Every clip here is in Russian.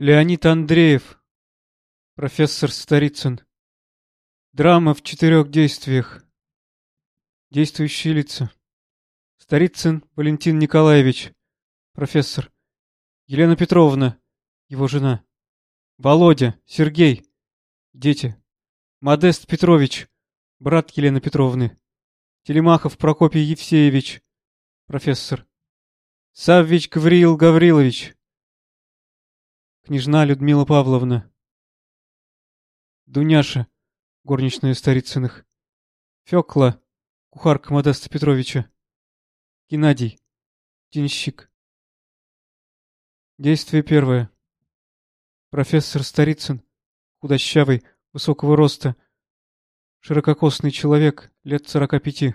Леонид Андреев. Профессор Старицын. Драма в четырех действиях. Действующие лица. Старицын Валентин Николаевич. Профессор. Елена Петровна. Его жена. Володя. Сергей. Дети. Модест Петрович. Брат Елены Петровны. Телемахов Прокопий Евсеевич. Профессор. Саввич Гавриил Гаврилович. Княжна Людмила Павловна. Дуняша, горничная Старицыных. Фёкла, кухарка Модеста Петровича. Геннадий, денщик. Действие первое. Профессор Старицын, худощавый, высокого роста, ширококосный человек, лет сорока пяти.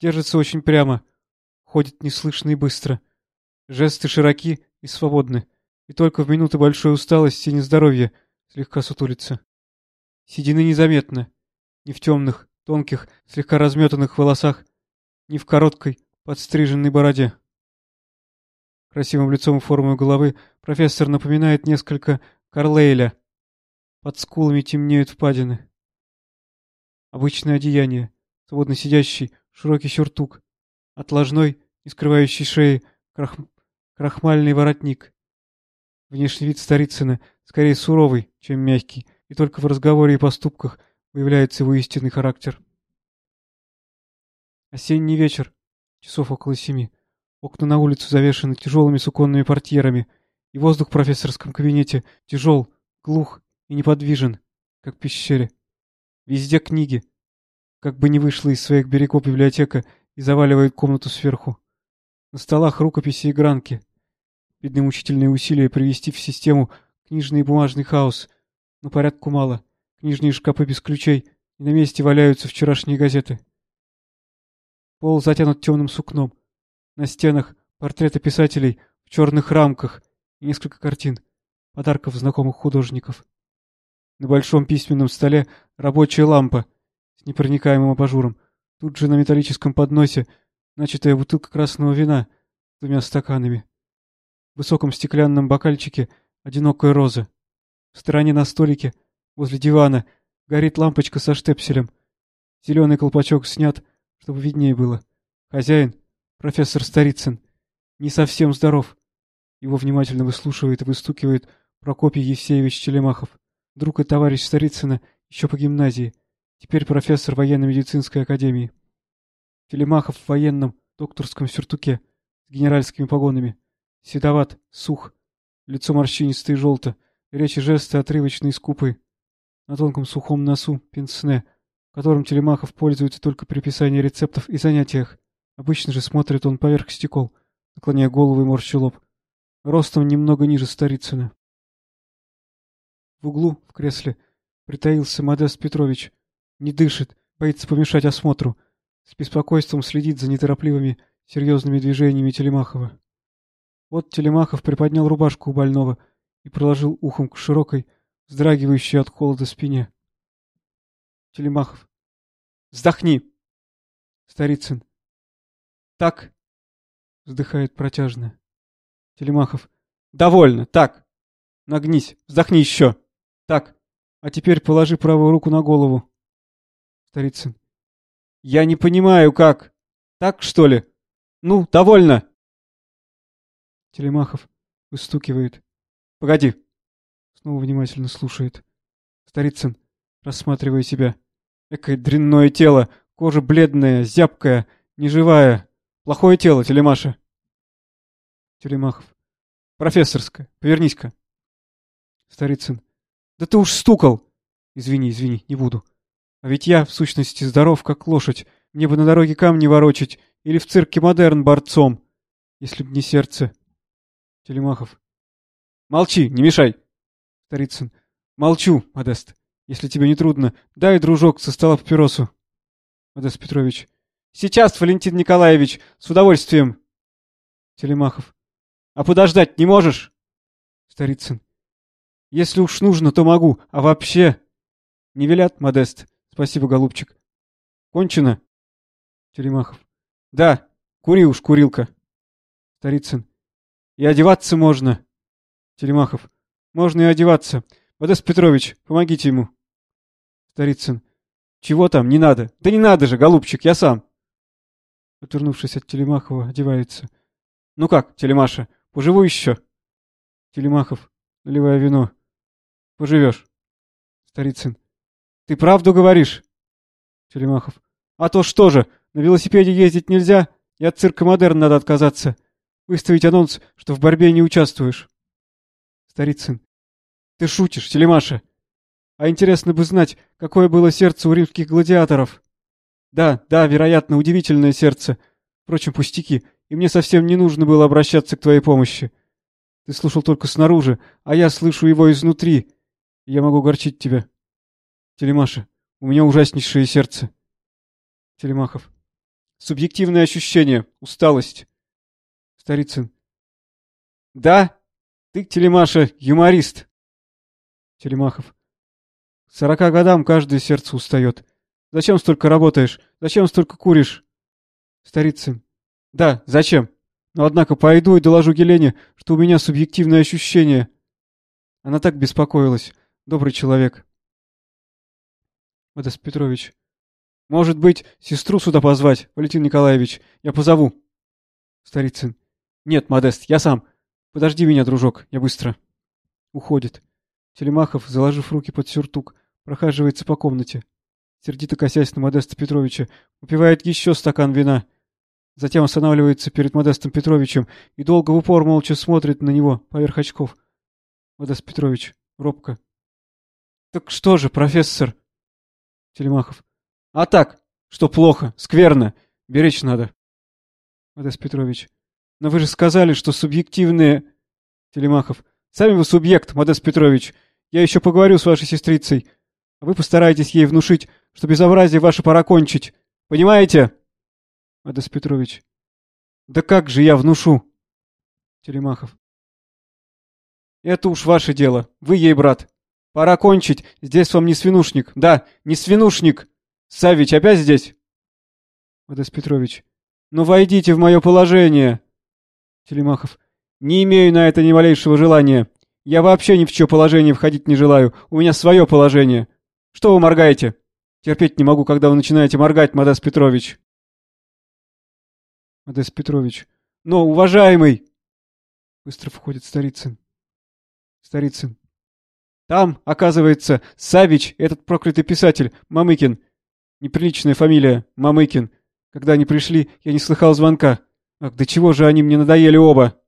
Держится очень прямо, ходит неслышно и быстро. Жесты широки и свободны, и только в минуты большой усталости и нездоровья слегка сутулится. Седины незаметно, ни в темных, тонких, слегка разметанных волосах, ни в короткой, подстриженной бороде. Красивым лицом и формой головы профессор напоминает несколько Карлейля. Под скулами темнеют впадины. Обычное одеяние, свободно сидящий, широкий сюртук, отложной, не скрывающий шеи, крах... крахмальный воротник. Внешний вид Старицына скорее суровый, чем мягкий, и только в разговоре и поступках выявляется его истинный характер. Осенний вечер, часов около семи. Окна на улицу завешаны тяжелыми суконными портьерами, и воздух в профессорском кабинете тяжел, глух и неподвижен, как в пещере. Везде книги. Как бы не вышла из своих берегов библиотека и заваливает комнату сверху. На столах рукописи и гранки. Видны мучительные усилия привести в систему книжный и бумажный хаос, но порядку мало. Книжные шкафы без ключей, и на месте валяются вчерашние газеты. Пол затянут темным сукном. На стенах портреты писателей в черных рамках и несколько картин, подарков знакомых художников. На большом письменном столе рабочая лампа с непроникаемым абажуром. Тут же на металлическом подносе начатая бутылка красного вина с двумя стаканами. В высоком стеклянном бокальчике одинокая роза. В стороне на столике, возле дивана, горит лампочка со штепселем. Зеленый колпачок снят, чтобы виднее было. Хозяин, профессор Старицын, не совсем здоров. Его внимательно выслушивает и выстукивает Прокопий Евсеевич Телемахов, друг и товарищ Старицына еще по гимназии, теперь профессор военно-медицинской академии. Телемахов в военном докторском сюртуке с генеральскими погонами. Седоват, сух, лицо морщинистое и желто, речи жесты отрывочные и скупые. На тонком сухом носу пенсне, которым Телемахов пользуется только при писании рецептов и занятиях. Обычно же смотрит он поверх стекол, наклоняя голову и морщу лоб. Ростом немного ниже Старицына. В углу, в кресле, притаился Модест Петрович. Не дышит, боится помешать осмотру. С беспокойством следит за неторопливыми, серьезными движениями Телемахова. Вот Телемахов приподнял рубашку у больного и проложил ухом к широкой, вздрагивающей от холода спине. Телемахов. «Вздохни!» Старицын. «Так?» Вздыхает протяжно. Телемахов. «Довольно, так! Нагнись, вздохни еще! Так, а теперь положи правую руку на голову!» Старицын. «Я не понимаю, как! Так, что ли? Ну, довольно!» Телемахов выстукивает. «Погоди!» Снова внимательно слушает. Старицын, рассматривая себя. Экое дрянное тело, кожа бледная, зябкая, неживая. Плохое тело, Телемаша. Телемахов. Профессорская, повернись-ка. Старицын. Да ты уж стукал. Извини, извини, не буду. А ведь я, в сущности, здоров, как лошадь. Мне бы на дороге камни ворочать или в цирке модерн борцом, если б не сердце. Телемахов. Молчи, не мешай. Старицын. Молчу, Модест. Если тебе не трудно, дай, дружок, со стола папиросу. Модест Петрович. Сейчас, Валентин Николаевич, с удовольствием. Телемахов. А подождать не можешь? Старицын. Если уж нужно, то могу, а вообще... Не велят, Модест. Спасибо, голубчик. Кончено? Телемахов. Да, кури уж, курилка. Старицын. И одеваться можно. Телемахов. можно и одеваться. Модест Петрович, помогите ему. Старицын. Чего там, не надо. Да не надо же, голубчик, я сам. Отвернувшись от Телемахова, одевается. Ну как, Телемаша, поживу еще? Телемахов, наливая вино. Поживешь. Старицын. Ты правду говоришь? Телемахов. А то что же, на велосипеде ездить нельзя, и от цирка Модерн надо отказаться. Выставить анонс, что в борьбе не участвуешь. Старицын. Ты шутишь, Телемаша. А интересно бы знать, какое было сердце у римских гладиаторов. Да, да, вероятно, удивительное сердце. Впрочем, пустяки, и мне совсем не нужно было обращаться к твоей помощи. Ты слушал только снаружи, а я слышу его изнутри. И я могу горчить тебя. Телемаша, у меня ужаснейшее сердце. Телемахов. Субъективное ощущение, усталость. Старицын. Да? Ты, Телемаша, юморист. Телемахов. К сорока годам каждое сердце устает. Зачем столько работаешь? Зачем столько куришь? Старицын. Да, зачем? Но однако пойду и доложу Гелене, что у меня субъективное ощущение. Она так беспокоилась. Добрый человек. Модест Петрович. Может быть, сестру сюда позвать, Валентин Николаевич? Я позову. Старицын. Нет, Модест, я сам. Подожди меня, дружок, я быстро. Уходит. Телемахов, заложив руки под сюртук, прохаживается по комнате сердито косясь на Модеста Петровича, выпивает еще стакан вина. Затем останавливается перед Модестом Петровичем и долго в упор молча смотрит на него поверх очков. Модест Петрович, робко. — Так что же, профессор? Телемахов. — А так, что плохо, скверно, беречь надо. Модест Петрович. — Но вы же сказали, что субъективные... Телемахов. — Сами вы субъект, Модест Петрович. Я еще поговорю с вашей сестрицей. А вы постарайтесь ей внушить, что безобразие ваше пора кончить. Понимаете? Адес Петрович. Да как же я внушу? Телемахов. Это уж ваше дело. Вы ей брат. Пора кончить. Здесь вам не свинушник. Да, не свинушник. Савич опять здесь? Адес Петрович. Ну войдите в мое положение. Телемахов. Не имею на это ни малейшего желания. Я вообще ни в чье положение входить не желаю. У меня свое положение. Что вы моргаете? Терпеть не могу, когда вы начинаете моргать, Модес Петрович. Модес Петрович. Но, уважаемый! Быстро входит Старицын. Старицын. Там, оказывается, Савич, этот проклятый писатель, Мамыкин. Неприличная фамилия, Мамыкин. Когда они пришли, я не слыхал звонка. Ах, до чего же они мне надоели оба?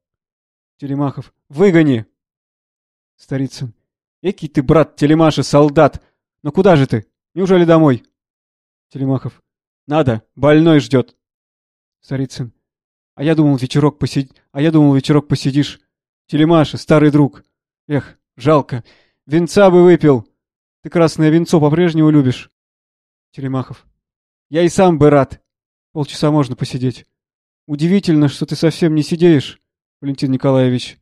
Телемахов. Выгони! Старицын. Экий ты, брат Телемаша, солдат! Но куда же ты? Неужели домой? Телемахов. Надо, больной ждет. Старицын. А я думал, вечерок посид... А я думал, вечерок посидишь. Телемаша, старый друг. Эх, жалко. Венца бы выпил. Ты красное венцо по-прежнему любишь. Телемахов. Я и сам бы рад. Полчаса можно посидеть. Удивительно, что ты совсем не сидеешь, Валентин Николаевич.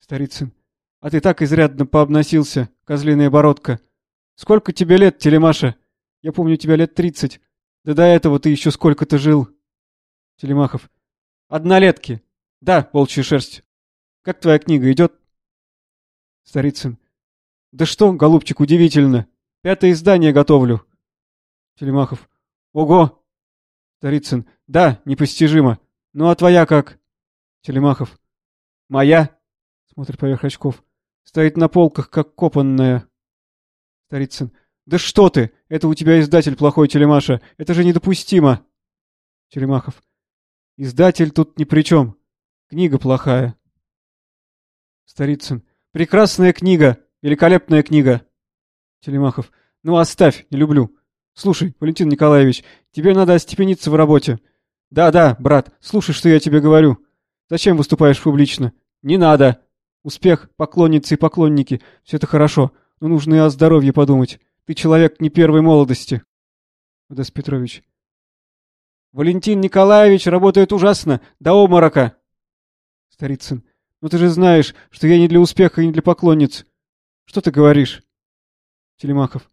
Старицын. А ты так изрядно пообносился, козлиная бородка. Сколько тебе лет, Телемаша? Я помню тебя лет тридцать. Да до этого ты еще сколько-то жил. Телемахов. Однолетки. Да, волчья шерсть. Как твоя книга идет? Старицын. Да что, голубчик, удивительно. Пятое издание готовлю. Телемахов. Ого! Старицын. Да, непостижимо. Ну а твоя как? Телемахов. Моя? Смотрит поверх очков. Стоит на полках, как копанная. Старицын. Да что ты! Это у тебя издатель плохой, Телемаша. Это же недопустимо. Телемахов. Издатель тут ни при чем. Книга плохая. Старицын. Прекрасная книга. Великолепная книга. Телемахов. Ну оставь, не люблю. Слушай, Валентин Николаевич, тебе надо остепениться в работе. Да-да, брат, слушай, что я тебе говорю. Зачем выступаешь публично? Не надо. Успех, поклонницы и поклонники, все это хорошо. Но нужно и о здоровье подумать. Ты человек не первой молодости. Одесс Петрович. Валентин Николаевич работает ужасно, до обморока. Старицын. Ну ты же знаешь, что я не для успеха и не для поклонниц. Что ты говоришь? Телемахов.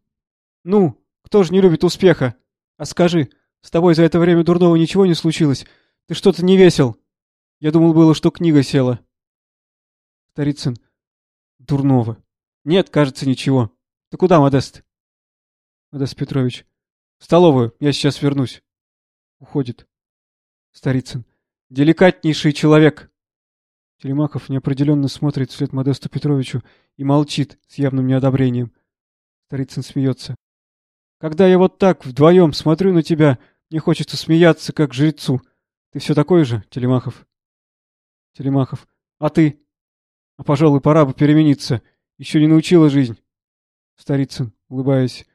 Ну, кто же не любит успеха? А скажи, с тобой за это время дурного ничего не случилось? Ты что-то не весел. Я думал было, что книга села. Старицын. Дурного. Нет, кажется, ничего. Ты куда, Модест? Модест Петрович. В столовую, я сейчас вернусь. Уходит. Старицын. Деликатнейший человек. Телемахов неопределенно смотрит вслед Модесту Петровичу и молчит с явным неодобрением. Старицын смеется. Когда я вот так вдвоем смотрю на тебя, мне хочется смеяться, как жрецу. Ты все такой же, Телемахов? Телемахов. А ты? А, пожалуй, пора бы перемениться. Еще не научила жизнь. Старицын, улыбаясь.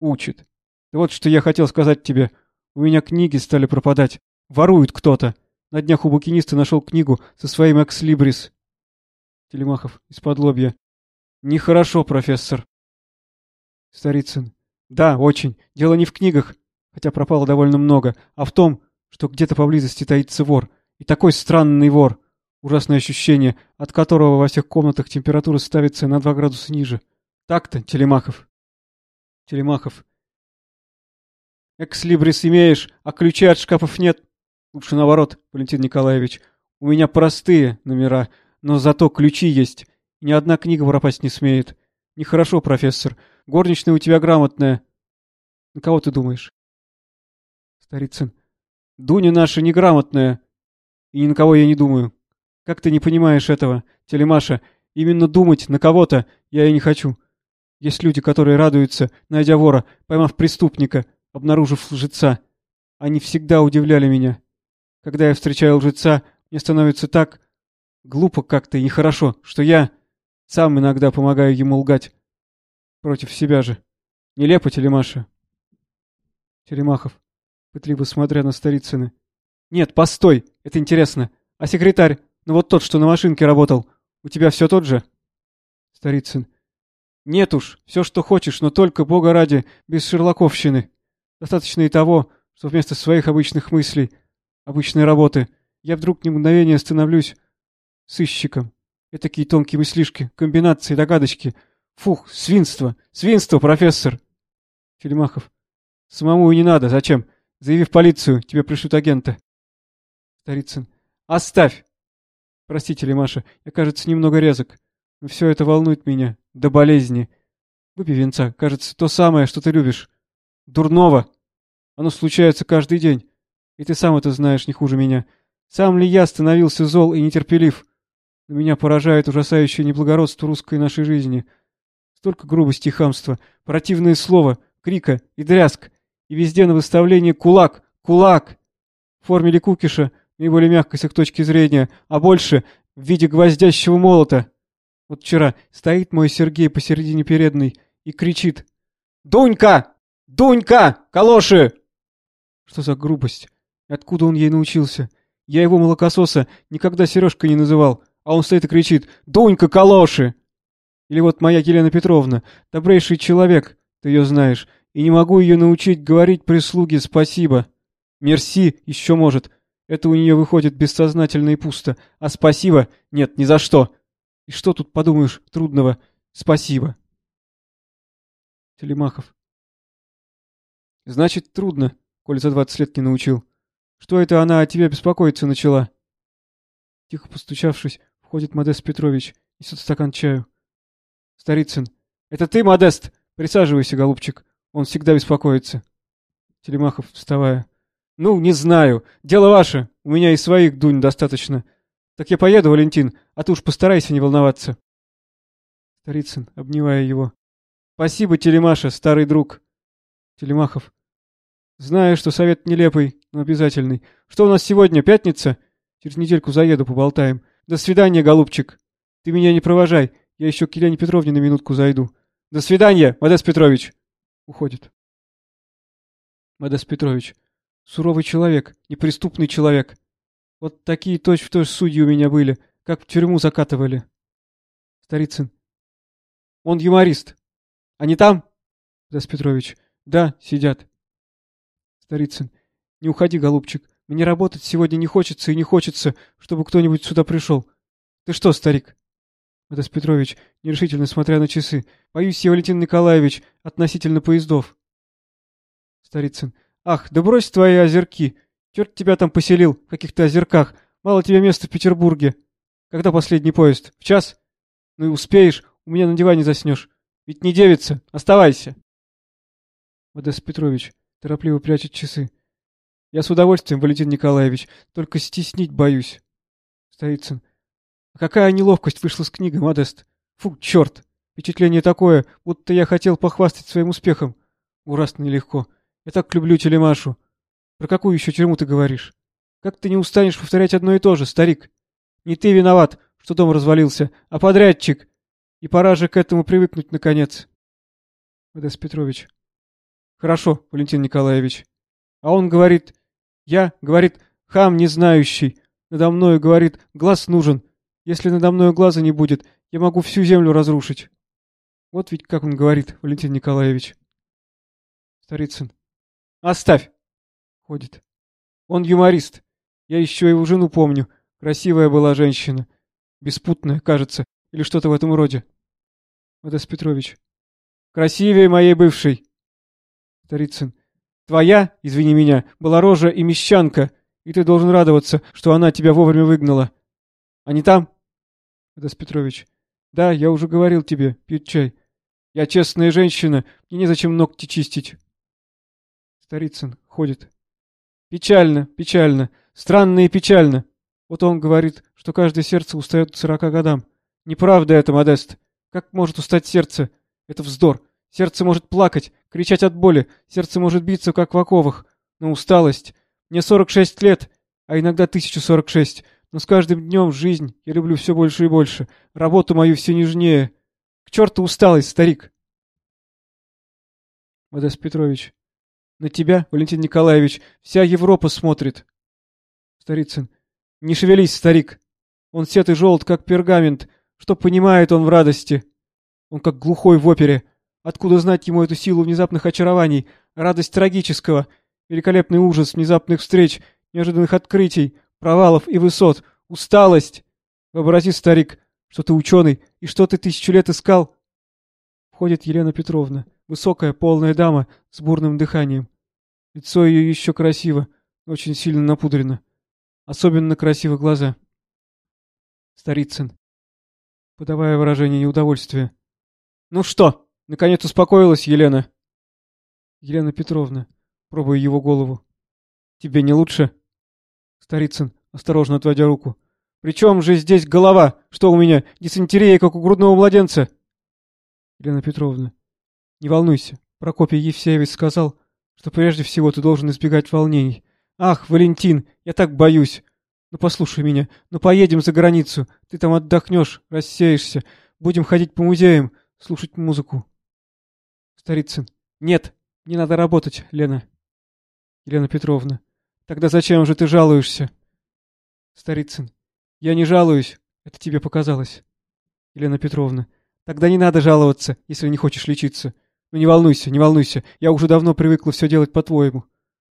Учит. Да вот что я хотел сказать тебе. У меня книги стали пропадать. Ворует кто-то. На днях у букиниста нашел книгу со своим экслибрис. Телемахов, из-под лобья. Нехорошо, профессор. Старицын. Да, очень. Дело не в книгах, хотя пропало довольно много, а в том, что где-то поблизости таится вор. И такой странный вор. Ужасное ощущение, от которого во всех комнатах температура ставится на 2 градуса ниже. Так-то, Телемахов. Телемахов. Экслибрис имеешь, а ключей от шкафов нет. Лучше наоборот, Валентин Николаевич. У меня простые номера, но зато ключи есть. Ни одна книга пропасть не смеет. Нехорошо, профессор. Горничная у тебя грамотная. На кого ты думаешь? Старицын. Дуня наша неграмотная. И ни на кого я не думаю. Как ты не понимаешь этого, Телемаша? Именно думать на кого-то я и не хочу. Есть люди, которые радуются, найдя вора, поймав преступника, обнаружив лжеца. Они всегда удивляли меня. Когда я встречаю лжеца, мне становится так глупо как-то и нехорошо, что я сам иногда помогаю ему лгать. Против себя же. Нелепо, Телемаша. Телемахов, пытливо смотря на Старицына. Нет, постой, это интересно. А секретарь, ну вот тот, что на машинке работал, у тебя все тот же? Старицын. Нет уж, все, что хочешь, но только, бога ради, без шерлоковщины. Достаточно и того, что вместо своих обычных мыслей обычной работы, я вдруг на мгновение становлюсь сыщиком. Этакие тонкие мыслишки, комбинации, догадочки. Фух, свинство, свинство, профессор. Филимахов. Самому и не надо, зачем? Заяви в полицию, тебе пришлют агента. Старицын. Оставь! Простите, Лимаша, я, кажется, немного резок. Но все это волнует меня. До болезни. Выпей венца, кажется, то самое, что ты любишь. Дурного. Оно случается каждый день. И ты сам это знаешь не хуже меня. Сам ли я становился зол и нетерпелив? Но меня поражает ужасающее неблагородство русской нашей жизни. Столько грубости и хамства, противное слово, крика и дрязг. И везде на выставлении кулак, кулак. В форме ликукиша, наиболее мягкой с их точки зрения, а больше в виде гвоздящего молота. Вот вчера стоит мой Сергей посередине передней и кричит. «Дунька! Дунька! Калоши!» Что за грубость? Откуда он ей научился? Я его молокососа никогда Сережкой не называл, а он стоит и кричит «Дунька, калоши!» Или вот моя Елена Петровна, добрейший человек, ты ее знаешь, и не могу ее научить говорить прислуге спасибо. Мерси еще может, это у нее выходит бессознательно и пусто, а спасибо нет, ни за что. И что тут подумаешь трудного? Спасибо. Телемахов. Значит, трудно, коль за двадцать лет не научил. Что это она о тебе беспокоиться начала? Тихо постучавшись, входит Модест Петрович, несет стакан чаю. Старицын. Это ты, Модест? Присаживайся, голубчик. Он всегда беспокоится. Телемахов, вставая. Ну, не знаю. Дело ваше. У меня и своих дунь достаточно. Так я поеду, Валентин, а ты уж постарайся не волноваться. Старицын, обнимая его. Спасибо, Телемаша, старый друг. Телемахов. Знаю, что совет нелепый, но обязательный. Что у нас сегодня, пятница? Через недельку заеду, поболтаем. До свидания, голубчик. Ты меня не провожай. Я еще к Елене Петровне на минутку зайду. До свидания, Модест Петрович. Уходит. Модест Петрович. Суровый человек, неприступный человек. Вот такие точь-в-точь -точь судьи у меня были, как в тюрьму закатывали. Старицын. Он юморист. Они там? Модест Петрович. Да, сидят. Старицын. Не уходи, голубчик. Мне работать сегодня не хочется и не хочется, чтобы кто-нибудь сюда пришел. Ты что, старик? Модест Петрович, нерешительно смотря на часы. Боюсь я, Валентин Николаевич, относительно поездов. Старицын. Ах, да брось твои озерки. Черт тебя там поселил, в каких-то озерках. Мало тебе места в Петербурге. Когда последний поезд? В час? Ну и успеешь, у меня на диване заснешь. Ведь не девица, оставайся. Модест Петрович торопливо прячет часы. Я с удовольствием, Валентин Николаевич, только стеснить боюсь. Сторицын. Какая неловкость вышла с книгой, Модест. Фу, черт. Впечатление такое, будто я хотел похвастать своим успехом. Ужасно нелегко. Я так люблю телемашу. Про какую еще тюрьму ты говоришь? Как ты не устанешь повторять одно и то же, старик? Не ты виноват, что дом развалился, а подрядчик. И пора же к этому привыкнуть, наконец. Модест Петрович. Хорошо, Валентин Николаевич. А он говорит... Я, говорит, хам не знающий. Надо мною, говорит, глаз нужен. Если надо мною глаза не будет, я могу всю землю разрушить. Вот ведь как он говорит, Валентин Николаевич. Старицын. Оставь. Ходит. Он юморист. Я еще его жену помню. Красивая была женщина. Беспутная, кажется, или что-то в этом роде. Модест Петрович. Красивее моей бывшей. Старицын. Твоя, извини меня, была рожа и мещанка, и ты должен радоваться, что она тебя вовремя выгнала. Не там? Модест Петрович. Да, я уже говорил тебе, пьют чай. Я честная женщина, мне незачем ногти чистить. Старицын ходит. Печально, печально, странно и печально. Вот он говорит, что каждое сердце устает к сорока годам. Неправда это, Модест. Как может устать сердце? Это вздор. Сердце может плакать, кричать от боли, сердце может биться, как в оковах. Но усталость. Мне сорок шесть лет, а иногда тысячу сорок шесть. Но с каждым днем жизнь я люблю все больше и больше. Работу мою все нежнее. К черту усталость, старик. Модест Петрович. На тебя, Валентин Николаевич, вся Европа смотрит. Старицын. Не шевелись, старик. Он сет и желт, как пергамент. Что понимает он в радости? Он как глухой в опере. Откуда знать ему эту силу внезапных очарований, радость трагического, великолепный ужас внезапных встреч, неожиданных открытий, провалов и высот, усталость? Вообрази, старик, что ты ученый, и что ты тысячу лет искал? Входит Елена Петровна, высокая, полная дама с бурным дыханием. Лицо ее еще красиво, очень сильно напудрено. Особенно красивы глаза. Старицын, подавая выражение неудовольствия. «Ну что, наконец успокоилась Елена?» Елена Петровна, пробуя его голову. «Тебе не лучше?» Старицын, осторожно отводя руку. «При чем же здесь голова? Что у меня, дизентерия, как у грудного младенца?» Елена Петровна. «Не волнуйся, Прокопий Евсеевич сказал, что прежде всего ты должен избегать волнений. Ах, Валентин, я так боюсь. Ну послушай меня, ну поедем за границу. Ты там отдохнешь, рассеешься. Будем ходить по музеям, слушать музыку. Старицын. Нет, не надо работать, Лена. Елена Петровна. Тогда зачем же ты жалуешься? Старицын. Я не жалуюсь, это тебе показалось. Елена Петровна. Тогда не надо жаловаться, если не хочешь лечиться. Ну не волнуйся, не волнуйся, я уже давно привыкла все делать по-твоему.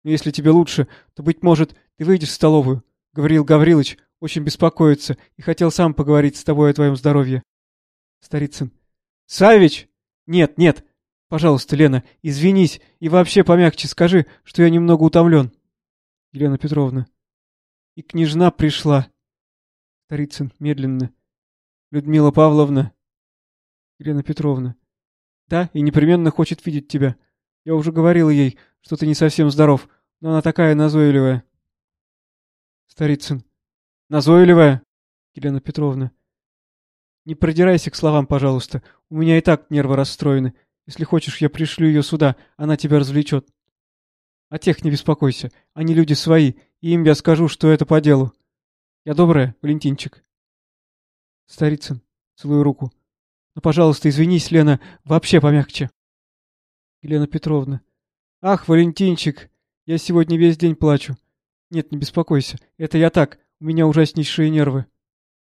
Но если тебе лучше, то, быть может, ты выйдешь в столовую. Гаврил Гаврилович очень беспокоится и хотел сам поговорить с тобой о твоем здоровье. Старицын. Савич! Нет, нет. Пожалуйста, Лена, извинись и вообще помягче скажи, что я немного утомлен. Елена Петровна. И княжна пришла. Старицын медленно. Людмила Павловна. Елена Петровна. Да, и непременно хочет видеть тебя. Я уже говорила ей, что ты не совсем здоров, но она такая назойливая. Старицын. Назойливая? Елена Петровна. Не продирайся к словам, пожалуйста. У меня и так нервы расстроены. Если хочешь, я пришлю ее сюда, она тебя развлечет. О тех не беспокойся. Они люди свои, и им я скажу, что это по делу. Я добрая, Валентинчик. Старицын. Целую руку. Но, пожалуйста, извинись, Лена, вообще помягче. Елена Петровна. Ах, Валентинчик, я сегодня весь день плачу. Нет, не беспокойся, это я так, у меня ужаснейшие нервы.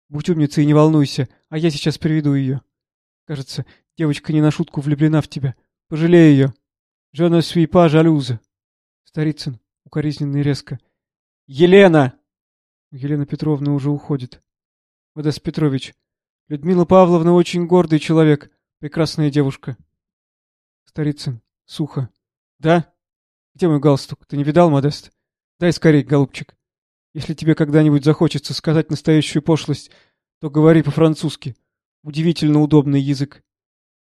Будь умницей и не волнуйся, а я сейчас приведу ее. Кажется, девочка не на шутку влюблена в тебя. Пожалей ее. Je ne suis. Старицын, укоризненно и резко. Елена! Елена Петровна уже уходит. Модест Петрович, Людмила Павловна очень гордый человек, прекрасная девушка. Старицын, сухо. Да? Где мой галстук? Ты не видал, Модест? Дай скорей, голубчик. Если тебе когда-нибудь захочется сказать настоящую пошлость, то говори по-французски. Удивительно удобный язык.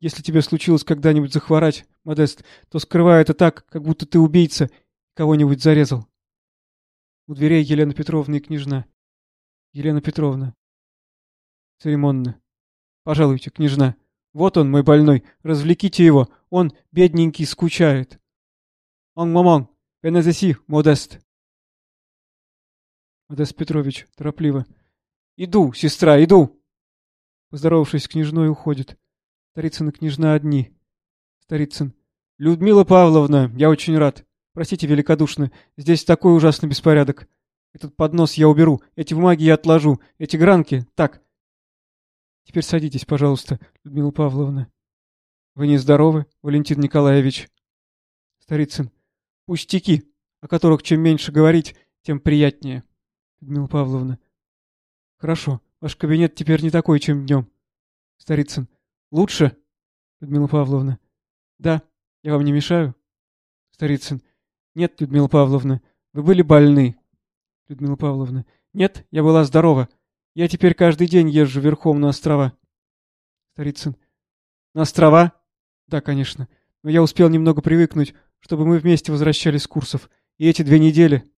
Если тебе случилось когда-нибудь захворать, Модест, то скрывай это так, как будто ты убийца кого-нибудь зарезал. У дверей Елена Петровна и княжна. Елена Петровна. Церемонно. Пожалуйте, княжна. Вот он, мой больной. Развлеките его. Он, бедненький, скучает. Он мамон. Пенезеси, Модест. Модест Петрович, торопливо. Иду, сестра, иду. Поздоровавшись, княжной уходит. Старицын и княжна одни. Старицын. Людмила Павловна, я очень рад. Простите великодушно, здесь такой ужасный беспорядок. Этот поднос я уберу, эти бумаги я отложу, эти гранки, так. Теперь садитесь, пожалуйста, Людмила Павловна. Вы нездоровы, Валентин Николаевич? Старицын. Пустяки, о которых чем меньше говорить, тем приятнее. Людмила Павловна. Хорошо, ваш кабинет теперь не такой, чем днем. Старицын. Лучше? Людмила Павловна. Да, я вам не мешаю? Старицын. Нет, Людмила Павловна, вы были больны. Людмила Павловна. Нет, я была здорова. Я теперь каждый день езжу верхом на острова. Старицын. На острова? Да, конечно. Но я успел немного привыкнуть, чтобы мы вместе возвращались с курсов. И эти две недели...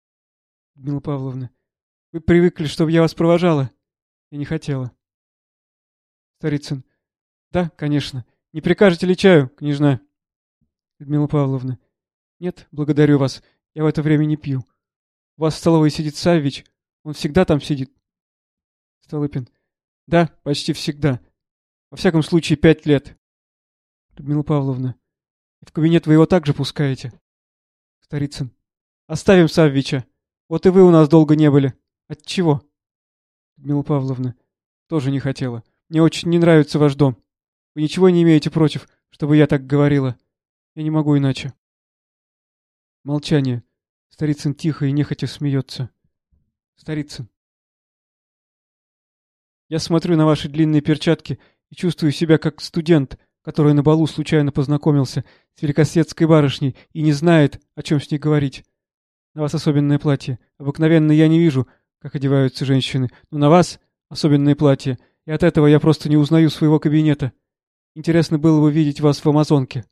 Людмила Павловна. Вы привыкли, чтобы я вас провожала? Я не хотела. Старицын. Да, конечно. Не прикажете ли чаю, княжна? Людмила Павловна. Нет, благодарю вас. Я в это время не пью. У вас в столовой сидит Саввич. Он всегда там сидит. Столыпин. Да, почти всегда. Во всяком случае, пять лет. Людмила Павловна. В кабинет вы его также пускаете? Старицын. Оставим Саввича. Вот и вы у нас долго не были. От чего? Людмила Павловна. Тоже не хотела. Мне очень не нравится ваш дом. Вы ничего не имеете против, чтобы я так говорила? Я не могу иначе. Молчание. Старицын тихо и нехотя смеется. Старицын. Я смотрю на ваши длинные перчатки и чувствую себя как студент, который на балу случайно познакомился с великосветской барышней и не знает, о чем с ней говорить. На вас особенное платье. Обыкновенно я не вижу, как одеваются женщины, но на вас особенное платье, и от этого я просто не узнаю своего кабинета. Интересно было бы видеть вас в Амазонке.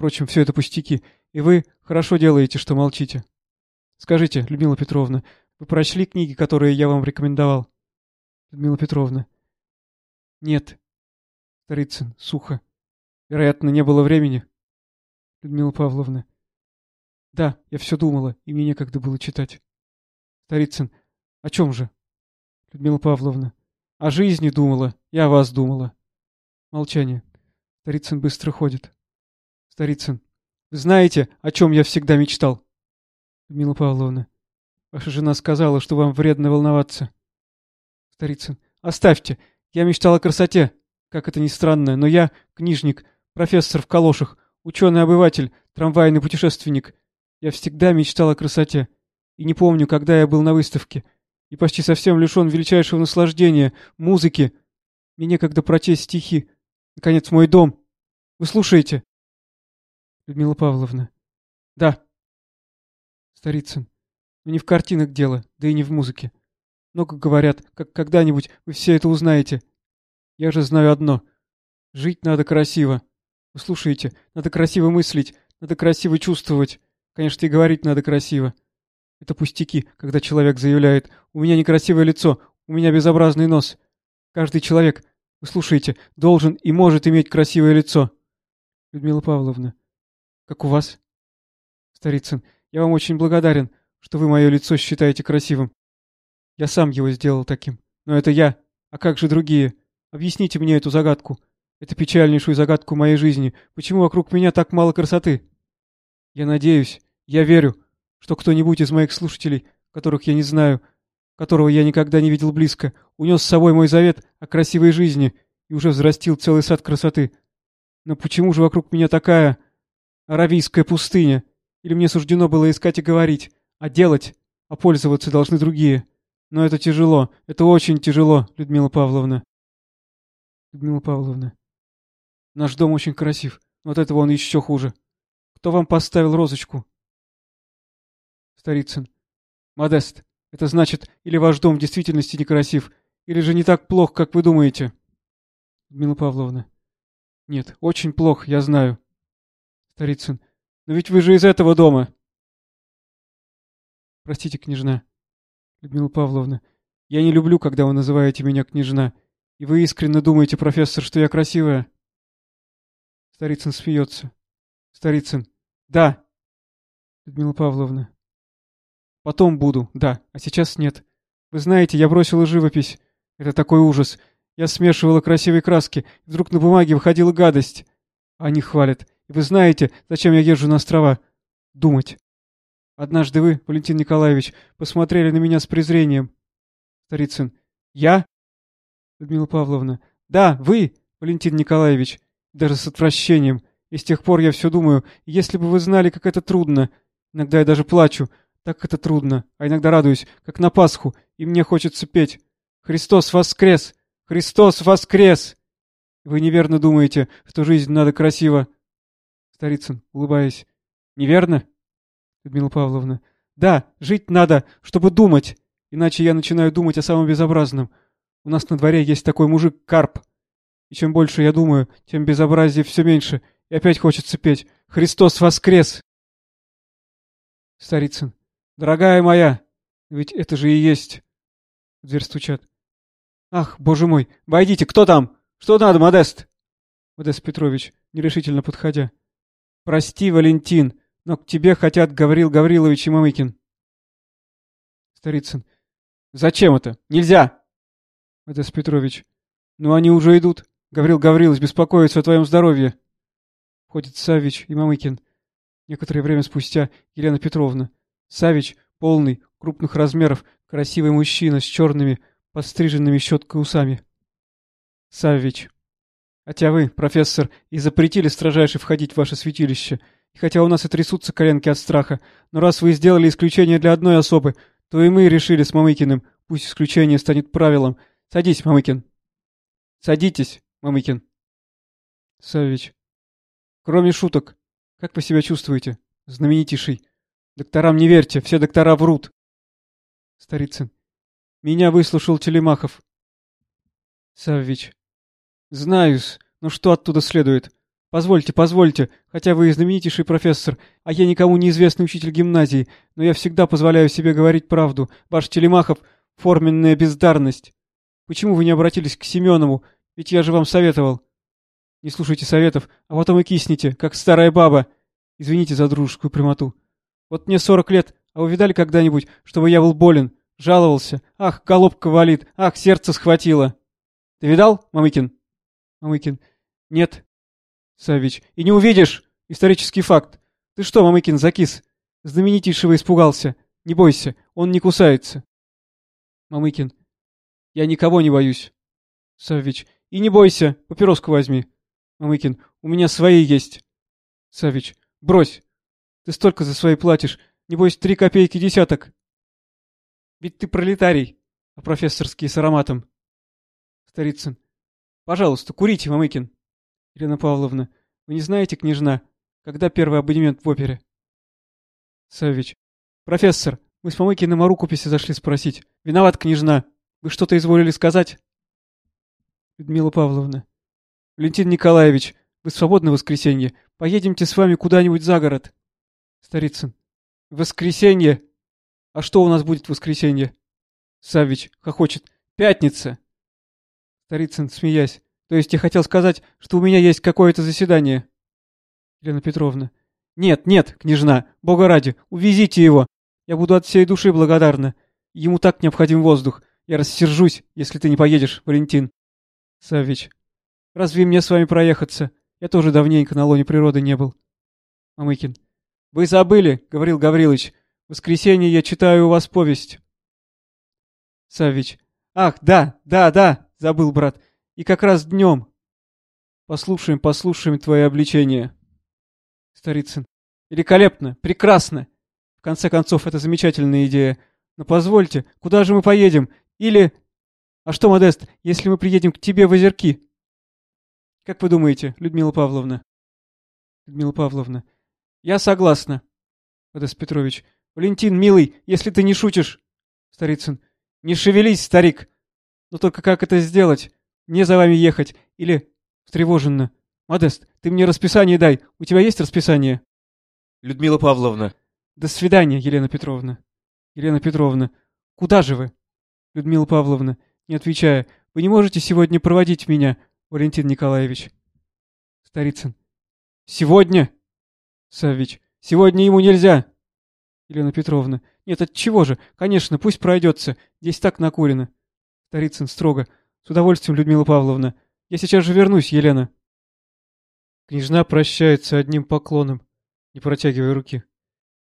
Впрочем, все это пустяки, и вы хорошо делаете, что молчите. Скажите, Людмила Петровна, вы прочли книги, которые я вам рекомендовал? Людмила Петровна. Нет. Старицын, сухо. Вероятно, не было времени. Людмила Павловна. Да, я все думала, и мне некогда было читать. Старицын. О чем же? Людмила Павловна. О жизни думала, я о вас думала. Молчание. Старицын быстро ходит. Старицын. Вы знаете, о чем я всегда мечтал? Людмила Павловна. Ваша жена сказала, что вам вредно волноваться. Старицын. Оставьте. Я мечтал о красоте. Как это ни странно, но я книжник, профессор в калошах, ученый-обыватель, трамвайный путешественник. Я всегда мечтал о красоте. И не помню, когда я был на выставке. И почти совсем лишен величайшего наслаждения, музыки. Мне некогда прочесть стихи. Наконец, мой дом. Вы слушаете? Людмила Павловна. Да. Старицын. Но не в картинах дело, да и не в музыке. Много говорят, как когда-нибудь вы все это узнаете. Я же знаю одно. Жить надо красиво. Вы слушаете, надо красиво мыслить, надо красиво чувствовать. Конечно, и говорить надо красиво. Это пустяки, когда человек заявляет «У меня некрасивое лицо, у меня безобразный нос». Каждый человек, вы слушаете, должен и может иметь красивое лицо. Людмила Павловна. Как у вас? Старицын. Я вам очень благодарен, что вы мое лицо считаете красивым. Я сам его сделал таким. Но это я. А как же другие? Объясните мне эту загадку. Это печальнейшую загадку моей жизни. Почему вокруг меня так мало красоты? Я надеюсь, я верю, что кто-нибудь из моих слушателей, которых я не знаю, которого я никогда не видел близко, унес с собой мой завет о красивой жизни и уже взрастил целый сад красоты. Но почему же вокруг меня такая аравийская пустыня? Или мне суждено было искать и говорить, а делать, а пользоваться должны другие? Но это тяжело, это очень тяжело, Людмила Павловна. Людмила Павловна. Наш дом очень красив, но от этого он еще хуже. Кто вам поставил розочку? Старицын. Модест, это значит, или ваш дом в действительности некрасив, Или же не так плохо, как вы думаете? Людмила Павловна. Нет, очень плохо, я знаю. Старицын. Но ведь вы же из этого дома. Простите, княжна. Людмила Павловна. Я не люблю, когда вы называете меня княжна. И вы искренне думаете, профессор, что я красивая? Старицын смеется. Старицын. Да. Людмила Павловна. Потом буду, да, а сейчас нет. Вы знаете, я бросила живопись. Это такой ужас. Я смешивала красивые краски, вдруг на бумаге выходила гадость. Они хвалят. И вы знаете, зачем я езжу на острова? Думать. Однажды вы, Валентин Николаевич, посмотрели на меня с презрением. Старицын. Я? Людмила Павловна. Да, вы, Валентин Николаевич. Даже с отвращением. И с тех пор я все думаю, если бы вы знали, как это трудно. Иногда я даже плачу. Так это трудно. А иногда радуюсь, как на Пасху, и мне хочется петь. Христос воскрес! Христос воскрес! Вы неверно думаете, что жизнь надо красиво. Старицын, улыбаясь. Неверно? Людмила Павловна. Да, жить надо, чтобы думать. Иначе я начинаю думать о самом безобразном. У нас на дворе есть такой мужик Карп. И чем больше я думаю, тем безобразие все меньше. И опять хочется петь. Христос воскрес! Старицын. Дорогая моя, ведь это же и есть. В дверь стучат. Ах, боже мой, войдите, кто там? Что надо, Модест? Модест Петрович, нерешительно подходя. Прости, Валентин, но к тебе хотят Гаврил Гаврилович и Мамыкин. Старицын. Зачем это? Нельзя! Модест Петрович. Ну они уже идут. Гаврил Гаврилович беспокоится о твоем здоровье. Входит Савич и Мамыкин. Некоторое время спустя Елена Петровна. Савич, полный, крупных размеров, красивый мужчина с черными, постриженными щеткой усами. Савич. Хотя вы, профессор, и запретили строжайше входить в ваше святилище, и хотя у нас и трясутся коленки от страха, но раз вы сделали исключение для одной особы, то и мы решили с Мамыкиным, пусть исключение станет правилом. Садись, Мамыкин. Садитесь, Мамыкин. Савич. Кроме шуток, как вы себя чувствуете, знаменитейший? Докторам не верьте, все доктора врут. Старицын. Меня выслушал Телемахов. Саввич. Знаю-с, но что оттуда следует? Позвольте, позвольте, хотя вы и знаменитейший профессор, а я никому неизвестный учитель гимназии, но я всегда позволяю себе говорить правду. Ваш Телемахов — форменная бездарность. Почему вы не обратились к Семенову? Ведь я же вам советовал. Не слушайте советов, а потом и кисните, как старая баба. Извините за дружескую прямоту. Вот мне сорок лет, а вы видали когда-нибудь, чтобы я был болен? Жаловался. Ах, голубка валит. Ах, сердце схватило. Ты видал, Мамыкин? Мамыкин. Нет. Савич. И не увидишь. Исторический факт. Ты что, Мамыкин, закис? Знаменитейшего испугался. Не бойся, он не кусается. Мамыкин. Я никого не боюсь. Савич. И не бойся, папироску возьми. Мамыкин. У меня свои есть. Савич. Брось. Ты столько за свои платишь. Небось, три копейки десяток. Ведь ты пролетарий, а профессорский с ароматом. Старицын. Пожалуйста, курите, Мамыкин. Елена Павловна. Вы не знаете, княжна, когда первый абонемент в опере? Савич. Профессор, мы с Мамыкиным о рукописи зашли спросить. Виноват, княжна. Вы что-то изволили сказать? Людмила Павловна. Валентин Николаевич, вы свободны в воскресенье. Поедемте с вами куда-нибудь за город. Старицын. Воскресенье. А что у нас будет в воскресенье? Савич хохочет. Пятница. Старицын, смеясь. То есть я хотел сказать, что у меня есть какое-то заседание. Елена Петровна. Нет, нет, княжна, бога ради, увезите его. Я буду от всей души благодарна. Ему так необходим воздух. Я рассержусь, если ты не поедешь, Валентин. Савич. Разве мне с вами проехаться? Я тоже давненько на лоне природы не был. Мамыкин. «Вы забыли, — говорил Гаврилович, — в воскресенье я читаю у вас повесть». Савич. «Ах, да, да, да, — забыл брат, — и как раз днем». «Послушаем, послушаем твое обличение». Старицын. «Великолепно, прекрасно. В конце концов, это замечательная идея. Но позвольте, куда же мы поедем? Или... А что, Модест, если мы приедем к тебе в озерки?» «Как вы думаете, Людмила Павловна?» Людмила Павловна. Я согласна. Модест Петрович. Валентин, милый, если ты не шутишь. Старицын. Не шевелись, старик. Но только как это сделать? Мне за вами ехать? Или... Встревоженно. Модест, ты мне расписание дай. У тебя есть расписание? Людмила Павловна. До свидания, Елена Петровна. Елена Петровна. Куда же вы? Людмила Павловна, не отвечая. Вы не можете сегодня проводить меня, Валентин Николаевич. Старицын. Сегодня? Саввич. Сегодня ему нельзя. Елена Петровна. Нет, от чего же? Конечно, пусть пройдется. Здесь так накурено. Старицын строго. С удовольствием, Людмила Павловна. Я сейчас же вернусь, Елена. Княжна прощается одним поклоном, не протягивая руки.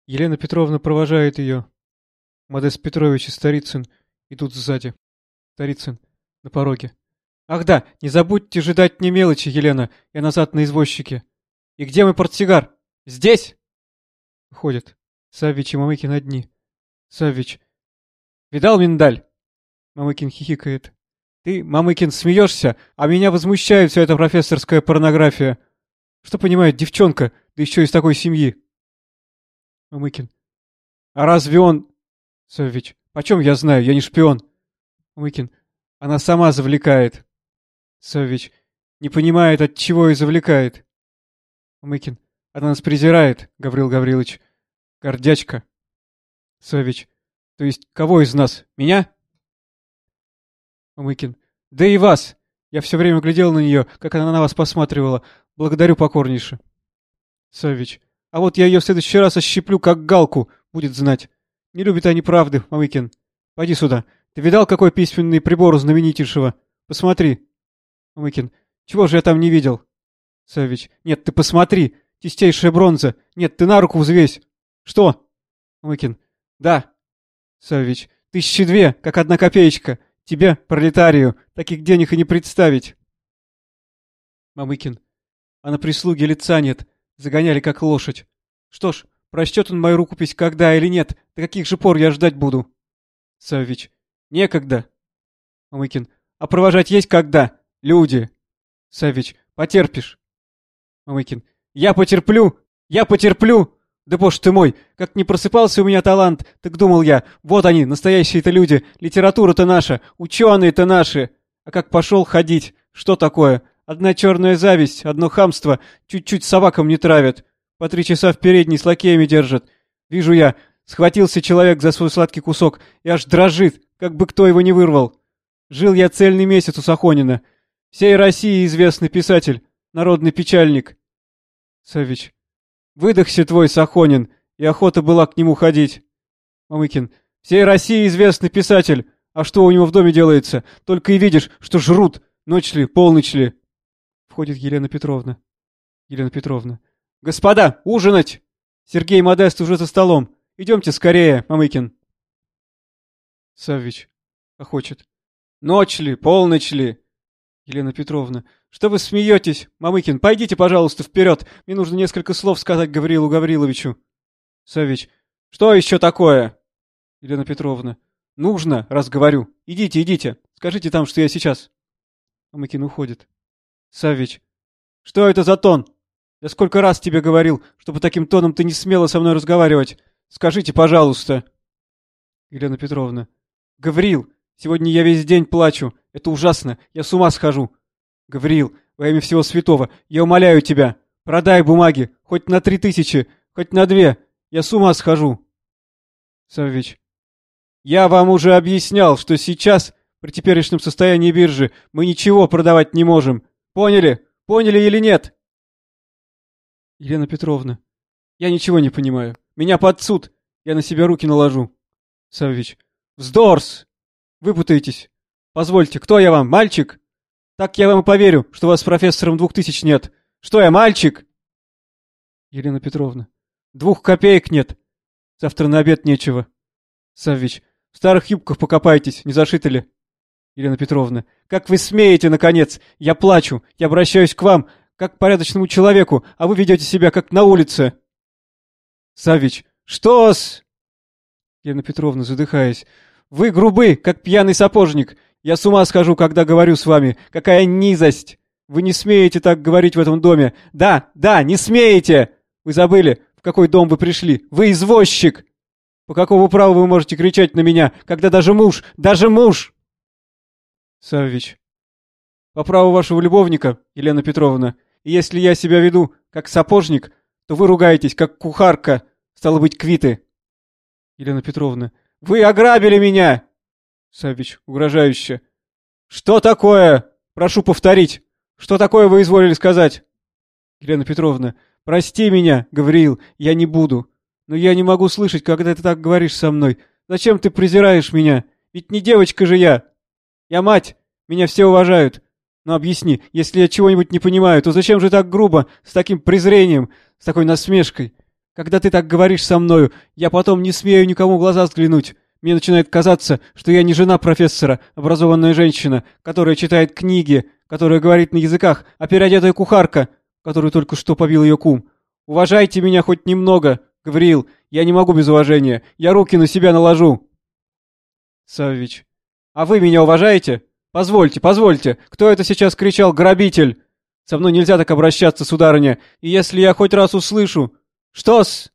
Елена Петровна провожает ее. Модест Петрович и Старицын идут сзади. Старицын на пороге. Ах да, не забудьте ждать не мелочи, Елена, я назад на извозчике. И где мой портсигар? Здесь! Ходят. Саввич и Мамыкин одни. Саввич. Видал миндаль? Мамыкин хихикает. Ты, Мамыкин, смеешься, а меня возмущает вся эта профессорская порнография. Что понимает девчонка, да еще из такой семьи? Мамыкин. А разве он... Саввич. Почем я знаю, я не шпион. Мамыкин. Она сама завлекает. Саввич. Не понимает, от чего и завлекает. Мамыкин. Она нас презирает, Гаврил Гаврилович. Гордячка. Саввич. То есть кого из нас? Меня? Мамыкин. Да и вас! Я все время глядел на нее, как она на вас посматривала. Благодарю покорнейше. Саввич. А вот я ее в следующий раз ощиплю, как галку, будет знать. Не любит они правды, Мамыкин. Пойди сюда. Ты видал, какой письменный прибор у знаменитейшего? Посмотри. Мамыкин. Чего же я там не видел? Саввич. Нет, ты посмотри. Чистейшая бронза. Нет, ты на руку взвесь. Что? Мамыкин. Да. Саввич. Тысячи две, как одна копеечка. Тебе, пролетарию, таких денег и не представить. Мамыкин. А на прислуге лица нет. Загоняли как лошадь. Что ж, прочтет он мою рукопись когда или нет, до каких же пор я ждать буду? Саввич. Некогда. Мамыкин. А провожать есть когда? Люди. Саввич. Потерпишь. Мамыкин. Я потерплю! Я потерплю! Да боже ты мой, как не просыпался у меня талант, так думал я, вот они, настоящие-то люди, литература-то наша, ученые-то наши. А как пошел ходить, что такое? Одна черная зависть, одно хамство, чуть-чуть собакам не травят. По три часа в передней с лакеями держат. Вижу я, схватился человек за свой сладкий кусок и аж дрожит, как бы кто его не вырвал. Жил я цельный месяц у Сахонина. Всей России известный писатель, народный печальник. Савич. Выдохся твой, Сахонин, и охота была к нему ходить. Мамыкин. Всей России известный писатель. А что у него в доме делается? Только и видишь, что жрут. Ночь ли, полночь ли. Входит Елена Петровна. Елена Петровна. Господа, ужинать! Сергей Модест уже за столом. Идемте скорее, Мамыкин. Саввич. Охочет. Ночь ли, полночь ли? Елена Петровна. Что вы смеетесь? Мамыкин, пойдите, пожалуйста, вперед. Мне нужно несколько слов сказать Гаврилу Гавриловичу. Савич. Что еще такое? Елена Петровна. Нужно, раз говорю. Идите, идите. Скажите там, что я сейчас. Мамыкин уходит. Савич. Что это за тон? Я сколько раз тебе говорил, чтобы таким тоном ты не смела со мной разговаривать. Скажите, пожалуйста. Елена Петровна. Гаврил, сегодня я весь день плачу. Это ужасно. Я с ума схожу. Гавриил, во имя всего святого, я умоляю тебя, продай бумаги, хоть на три тысячи, хоть на две, я с ума схожу. Саввич. Я вам уже объяснял, что сейчас, при теперешнем состоянии биржи, мы ничего продавать не можем. Поняли? Поняли или нет? Елена Петровна. Я ничего не понимаю. Меня под суд. Я на себя руки наложу. Саввич. Вздорс! Выпутайтесь. Позвольте, кто я вам, мальчик? Так я вам и поверю, что вас с профессором двух тысяч нет. Что я, мальчик? Елена Петровна. Двух копеек нет. Завтра на обед нечего. Саввич. В старых юбках покопайтесь, не зашиты ли? Елена Петровна. Как вы смеете, наконец? Я плачу, я обращаюсь к вам, как к порядочному человеку, а вы ведете себя, как на улице. Саввич. Что-с? Елена Петровна, задыхаясь. Вы грубы, как пьяный сапожник. Я с ума схожу, когда говорю с вами. Какая низость! Вы не смеете так говорить в этом доме. Да, да, не смеете! Вы забыли, в какой дом вы пришли? Вы извозчик! По какому праву вы можете кричать на меня, когда даже муж, даже муж Саввич. По праву вашего любовника, Елена Петровна, и если я себя веду как сапожник, то вы ругаетесь как кухарка, стало быть, квиты. Елена Петровна. Вы ограбили меня! Саввич, угрожающе. Что такое? Прошу повторить. Что такое вы изволили сказать? Елена Петровна. Прости меня, Гавриил, я не буду. Но я не могу слышать, когда ты так говоришь со мной. Зачем ты презираешь меня? Ведь не девочка же я. Я мать, меня все уважают. Но объясни, если я чего-нибудь не понимаю, то зачем же так грубо, с таким презрением, с такой насмешкой? Когда ты так говоришь со мною, я потом не смею никому глаза взглянуть. Мне начинает казаться, что я не жена профессора, образованная женщина, которая читает книги, которая говорит на языках, а переодетая кухарка, которую только что побил ее кум. Уважайте меня хоть немного, Гавриил, я не могу без уважения, я руки на себя наложу. Саввич. А вы меня уважаете? Позвольте, позвольте, кто это сейчас кричал «грабитель»? Со мной нельзя так обращаться, сударыня, и если я хоть раз услышу... Что-с?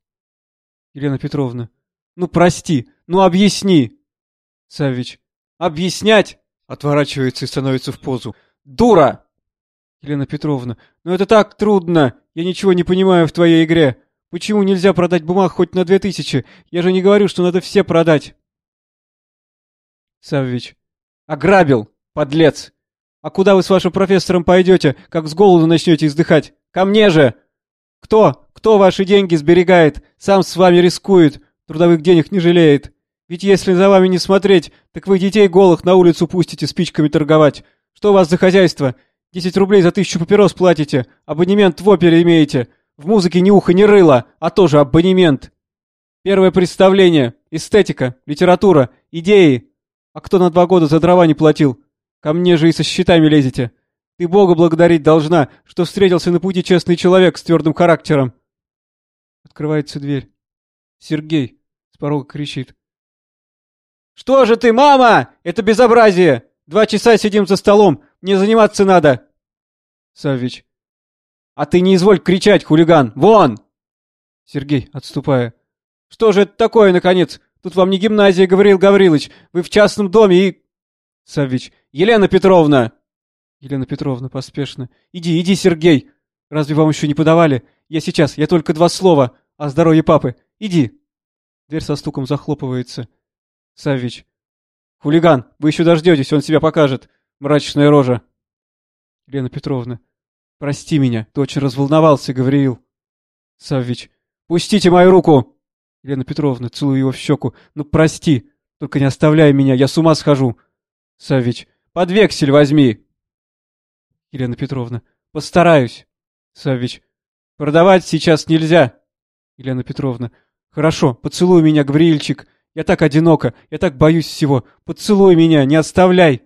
Елена Петровна. Ну, прости, ну, объясни. Саввич. Объяснять? Отворачивается и становится в позу. Дура! Елена Петровна. Ну, это так трудно. Я ничего не понимаю в твоей игре. Почему нельзя продать бумаг хоть на две тысячи? Я же не говорю, что надо все продать. Саввич. Ограбил, подлец. А куда вы с вашим профессором пойдете, как с голоду начнете издыхать? Ко мне же! Кто? Кто ваши деньги сберегает? Сам с вами рискует, трудовых денег не жалеет. Ведь если за вами не смотреть, так вы детей голых на улицу пустите спичками торговать. Что у вас за хозяйство? Десять рублей за тысячу папирос платите, абонемент в опере имеете. В музыке ни уха, ни рыла, а тоже абонемент. Первое представление, эстетика, литература, идеи, а кто на два года за дрова не платил? Ко мне же и со счетами лезете. Ты Бога благодарить должна, что встретился на пути честный человек с твердым характером. Открывается дверь. Сергей с порога кричит. «Что же ты, мама? Это безобразие! Два часа сидим за столом, мне заниматься надо!» Саввич. «А ты не изволь кричать, хулиган! Вон!» Сергей, отступая. «Что же это такое, наконец? Тут вам не гимназия, Гавриил Гаврилович. Вы в частном доме и...» Саввич. «Елена Петровна!» Елена Петровна поспешно. «Иди, иди, Сергей! Разве вам еще не подавали? Я сейчас, я только два слова о здоровье папы. Иди!» Дверь со стуком захлопывается. Саввич. «Хулиган, вы еще дождетесь, он себя покажет. Мрачная рожа!» Елена Петровна. «Прости меня, ты очень разволновался, Гавриил». Саввич. «Пустите мою руку!» Елена Петровна, целую его в щеку. Ну, прости, только не оставляй меня, я с ума схожу. Саввич, под вексель возьми. Елена Петровна, постараюсь. Саввич, продавать сейчас нельзя. Елена Петровна, хорошо, поцелуй меня, Гавриильчик. Я так одинока, я так боюсь всего. Поцелуй меня, не оставляй.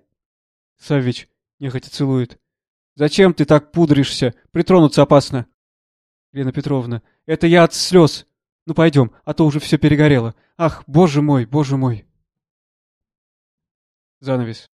Саввич, нехотя целует. Зачем ты так пудришься? Притронуться опасно. Елена Петровна, это я от слез. Ну пойдем, а то уже все перегорело. Ах, боже мой, боже мой. Занавес.